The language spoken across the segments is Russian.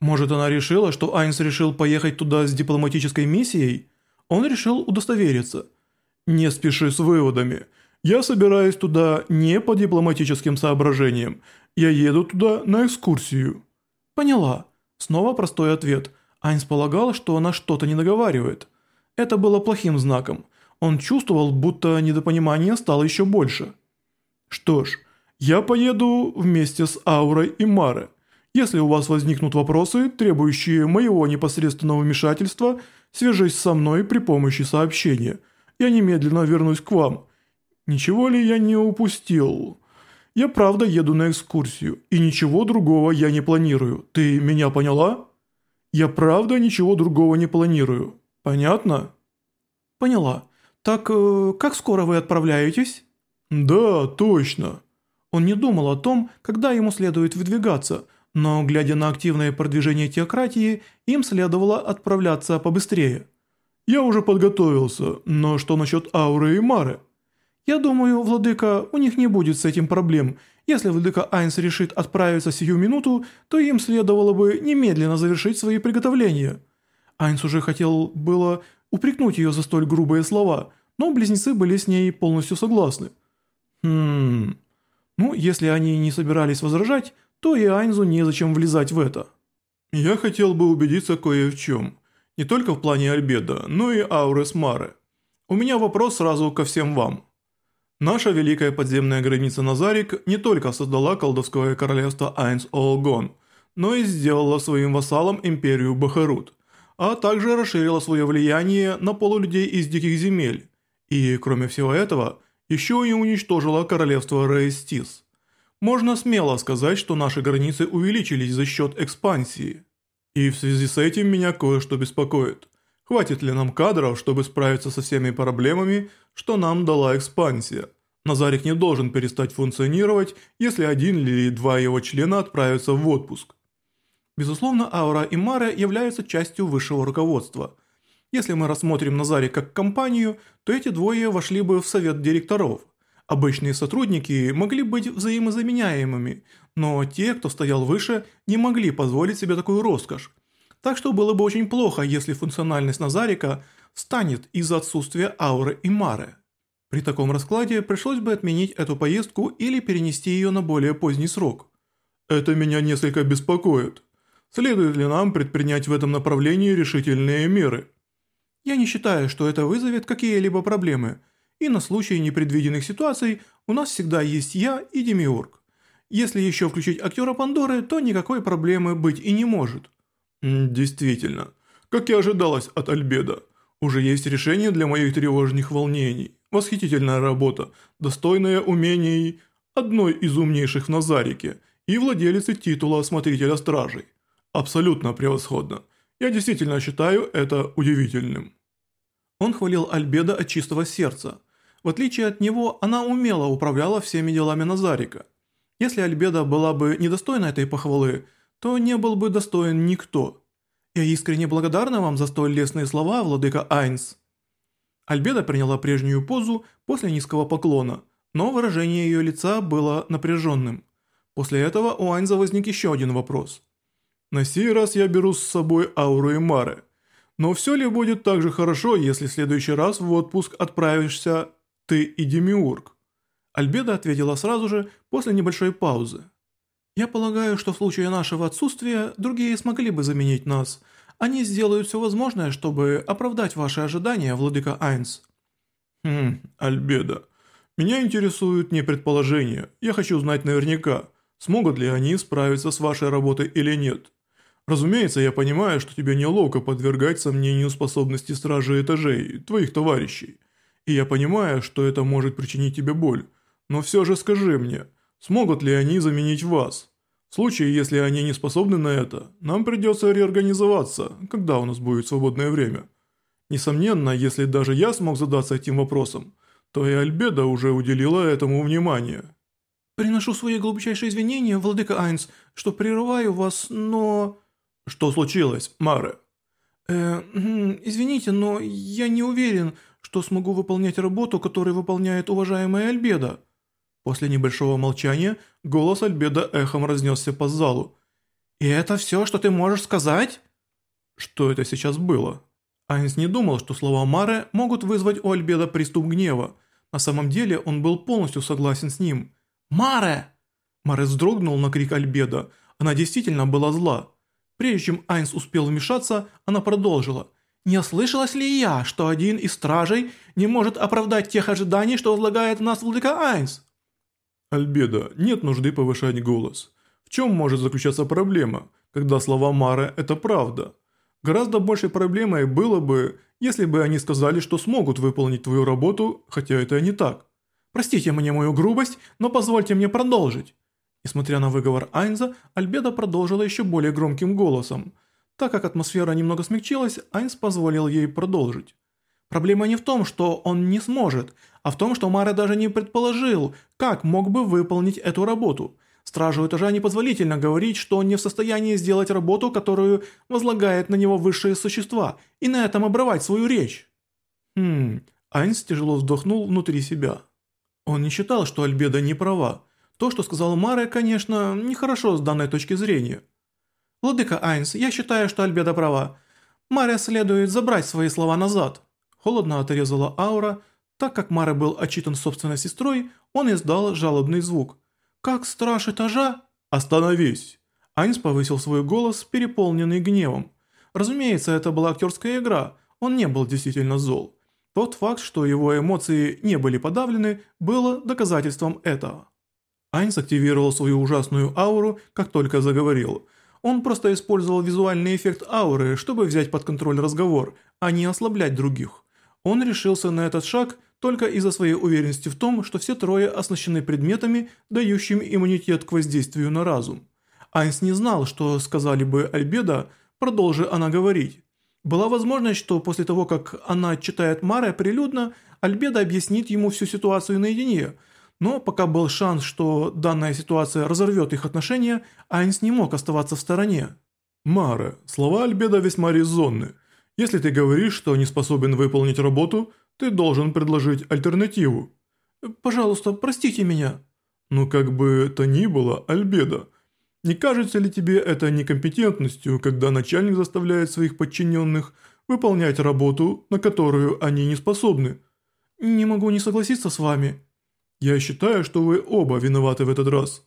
Может, она решила, что Айнс решил поехать туда с дипломатической миссией? Он решил удостовериться. Не спеши с выводами. Я собираюсь туда не по дипломатическим соображениям. Я еду туда на экскурсию. Поняла. Снова простой ответ. Айнс полагал, что она что-то не договаривает. Это было плохим знаком. Он чувствовал, будто недопонимание стало еще больше. Что ж, я поеду вместе с Аурой и Маре. Если у вас возникнут вопросы, требующие моего непосредственного вмешательства, свяжись со мной при помощи сообщения. Я немедленно вернусь к вам. Ничего ли я не упустил? Я правда еду на экскурсию, и ничего другого я не планирую. Ты меня поняла? Я правда ничего другого не планирую. Понятно? Поняла. Так, э, как скоро вы отправляетесь? Да, точно. Он не думал о том, когда ему следует выдвигаться – но, глядя на активное продвижение теократии, им следовало отправляться побыстрее. «Я уже подготовился, но что насчет Ауры и Мары?» «Я думаю, владыка, у них не будет с этим проблем. Если владыка Айнс решит отправиться сию минуту, то им следовало бы немедленно завершить свои приготовления». Айнс уже хотел было упрекнуть ее за столь грубые слова, но близнецы были с ней полностью согласны. «Хм... Ну, если они не собирались возражать, то и Айнзу незачем влезать в это. Я хотел бы убедиться кое в чем. Не только в плане Альбеда, но и ауры Смары. У меня вопрос сразу ко всем вам. Наша великая подземная граница Назарик не только создала колдовское королевство Айнс Олгон, но и сделала своим вассалом империю Бахарут, а также расширила свое влияние на полулюдей из диких земель. И, кроме всего этого, еще и уничтожила королевство Рейстис. Можно смело сказать, что наши границы увеличились за счет экспансии. И в связи с этим меня кое-что беспокоит. Хватит ли нам кадров, чтобы справиться со всеми проблемами, что нам дала экспансия? Назарик не должен перестать функционировать, если один или два его члена отправятся в отпуск. Безусловно, Аура и Маре являются частью высшего руководства. Если мы рассмотрим Назарик как компанию, то эти двое вошли бы в совет директоров. Обычные сотрудники могли быть взаимозаменяемыми, но те, кто стоял выше, не могли позволить себе такую роскошь. Так что было бы очень плохо, если функциональность Назарика станет из-за отсутствия ауры и мары. При таком раскладе пришлось бы отменить эту поездку или перенести ее на более поздний срок. Это меня несколько беспокоит. Следует ли нам предпринять в этом направлении решительные меры? Я не считаю, что это вызовет какие-либо проблемы – и на случай непредвиденных ситуаций у нас всегда есть я и Демиург. Если еще включить актера Пандоры, то никакой проблемы быть и не может. Действительно, как и ожидалось от Альбеда, уже есть решение для моих тревожных волнений. Восхитительная работа, достойная умений одной из умнейших в Назарике и владелицы титула Смотрителя Стражей. Абсолютно превосходно. Я действительно считаю это удивительным. Он хвалил Альбеда от чистого сердца – в отличие от него, она умело управляла всеми делами Назарика. Если Альбеда была бы недостойна этой похвалы, то не был бы достоин никто. Я искренне благодарна вам за столь лестные слова, владыка Айнс. Альбеда приняла прежнюю позу после низкого поклона, но выражение ее лица было напряженным. После этого у Айнза возник еще один вопрос. «На сей раз я беру с собой Ауру и Маре. Но все ли будет так же хорошо, если в следующий раз в отпуск отправишься «Ты и Демиург». Альбеда ответила сразу же, после небольшой паузы. «Я полагаю, что в случае нашего отсутствия другие смогли бы заменить нас. Они сделают все возможное, чтобы оправдать ваши ожидания, владыка Айнс». «Хм, Альбеда, меня интересуют не предположения. Я хочу знать наверняка, смогут ли они справиться с вашей работой или нет. Разумеется, я понимаю, что тебе неловко подвергать сомнению способности стражи этажей, твоих товарищей». И я понимаю, что это может причинить тебе боль. Но все же скажи мне, смогут ли они заменить вас? В случае, если они не способны на это, нам придется реорганизоваться, когда у нас будет свободное время. Несомненно, если даже я смог задаться этим вопросом, то и Альбеда уже уделила этому внимание. «Приношу свои глубочайшие извинения, владыка Айнс, что прерываю вас, но...» «Что случилось, Маре?» «Э, извините, но я не уверен, что смогу выполнять работу, которую выполняет уважаемая Альбеда». После небольшого молчания голос Альбеда эхом разнесся по залу. «И это все, что ты можешь сказать?» Что это сейчас было? Айнс не думал, что слова Мары могут вызвать у Альбеда приступ гнева. На самом деле он был полностью согласен с ним. «Маре!» Маре вздрогнул на крик Альбеда. Она действительно была зла. Прежде чем Айнс успел вмешаться, она продолжила. «Не ослышалась ли я, что один из стражей не может оправдать тех ожиданий, что возлагает в нас владыка Айнс?» «Альбеда, нет нужды повышать голос. В чем может заключаться проблема, когда слова Мары – это правда? Гораздо большей проблемой было бы, если бы они сказали, что смогут выполнить твою работу, хотя это и не так. Простите мне мою грубость, но позвольте мне продолжить». Несмотря на выговор Айнза, Альбеда продолжила еще более громким голосом. Так как атмосфера немного смягчилась, Айнз позволил ей продолжить. Проблема не в том, что он не сможет, а в том, что Мара даже не предположил, как мог бы выполнить эту работу. Стражу этажа непозволительно говорить, что он не в состоянии сделать работу, которую возлагает на него высшие существа, и на этом обрывать свою речь. Хм, Айнс тяжело вздохнул внутри себя. Он не считал, что Альбеда не права. То, что сказал Маре, конечно, нехорошо с данной точки зрения. «Владыка Айнс, я считаю, что Альбеда права. Маре следует забрать свои слова назад». Холодно отрезала аура. Так как Маре был отчитан собственной сестрой, он издал жалобный звук. «Как страж этажа?» «Остановись!» Айнс повысил свой голос, переполненный гневом. Разумеется, это была актерская игра, он не был действительно зол. Тот факт, что его эмоции не были подавлены, было доказательством этого. Айнс активировал свою ужасную ауру, как только заговорил. Он просто использовал визуальный эффект ауры, чтобы взять под контроль разговор, а не ослаблять других. Он решился на этот шаг только из-за своей уверенности в том, что все трое оснащены предметами, дающими иммунитет к воздействию на разум. Айнс не знал, что сказали бы Альбеда, продолжи она говорить. Была возможность, что после того, как она читает Маре прилюдно, Альбеда объяснит ему всю ситуацию наедине, но пока был шанс, что данная ситуация разорвет их отношения, Айнс не мог оставаться в стороне. «Маре, слова Альбеда весьма резонны. Если ты говоришь, что не способен выполнить работу, ты должен предложить альтернативу». «Пожалуйста, простите меня». «Ну как бы то ни было, Альбеда, не кажется ли тебе это некомпетентностью, когда начальник заставляет своих подчиненных выполнять работу, на которую они не способны?» «Не могу не согласиться с вами». «Я считаю, что вы оба виноваты в этот раз.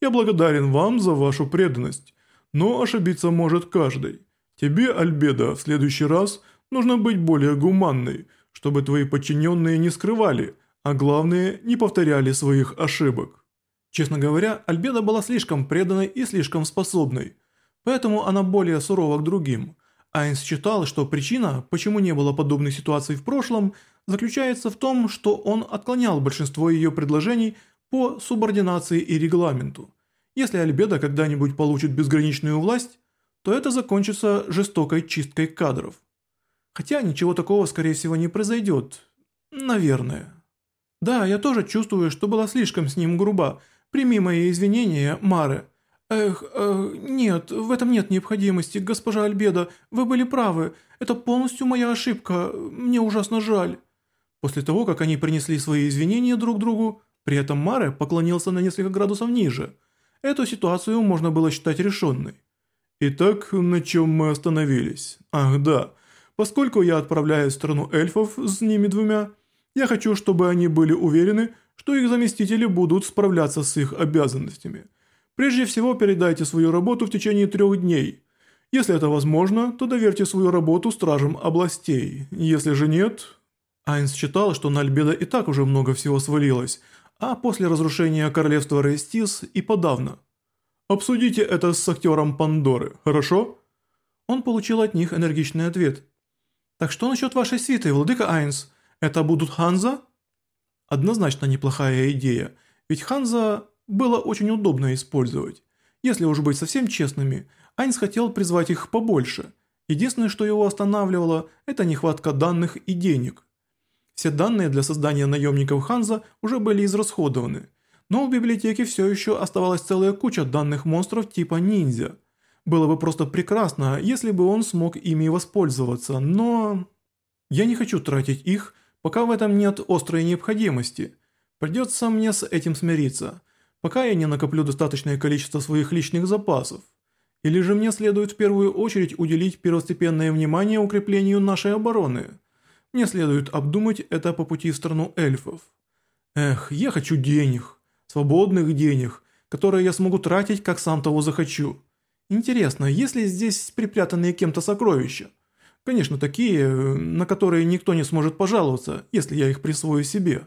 Я благодарен вам за вашу преданность, но ошибиться может каждый. Тебе, Альбеда, в следующий раз нужно быть более гуманной, чтобы твои подчиненные не скрывали, а главное, не повторяли своих ошибок». Честно говоря, Альбеда была слишком преданной и слишком способной, поэтому она более сурова к другим. Айнс считал, что причина, почему не было подобной ситуации в прошлом, заключается в том, что он отклонял большинство ее предложений по субординации и регламенту. Если Альбеда когда-нибудь получит безграничную власть, то это закончится жестокой чисткой кадров. Хотя ничего такого скорее всего не произойдет. Наверное. Да, я тоже чувствую, что была слишком с ним груба, Прими мои извинения, Маре». «Эх, э, нет, в этом нет необходимости, госпожа Альбеда, вы были правы, это полностью моя ошибка, мне ужасно жаль». После того, как они принесли свои извинения друг другу, при этом Маре поклонился на несколько градусов ниже. Эту ситуацию можно было считать решенной. «Итак, на чем мы остановились? Ах да, поскольку я отправляюсь в страну эльфов с ними двумя, я хочу, чтобы они были уверены, что их заместители будут справляться с их обязанностями. Прежде всего передайте свою работу в течение трех дней. Если это возможно, то доверьте свою работу стражам областей. Если же нет... Айнс считал, что на Альбеда и так уже много всего свалилось, а после разрушения королевства Рестис и подавно. Обсудите это с актером Пандоры, хорошо? Он получил от них энергичный ответ. «Так что насчет вашей свиты, владыка Айнс? Это будут Ханза?» Однозначно неплохая идея, ведь Ханза было очень удобно использовать. Если уж быть совсем честными, Айнс хотел призвать их побольше. Единственное, что его останавливало, это нехватка данных и денег. Все данные для создания наемников Ханза уже были израсходованы, но в библиотеке все еще оставалась целая куча данных монстров типа ниндзя. Было бы просто прекрасно, если бы он смог ими воспользоваться, но... Я не хочу тратить их Пока в этом нет острой необходимости. Придется мне с этим смириться, пока я не накоплю достаточное количество своих личных запасов. Или же мне следует в первую очередь уделить первостепенное внимание укреплению нашей обороны? Мне следует обдумать это по пути в страну эльфов. Эх, я хочу денег, свободных денег, которые я смогу тратить, как сам того захочу. Интересно, есть ли здесь припрятанные кем-то сокровища? Конечно, такие, на которые никто не сможет пожаловаться, если я их присвою себе».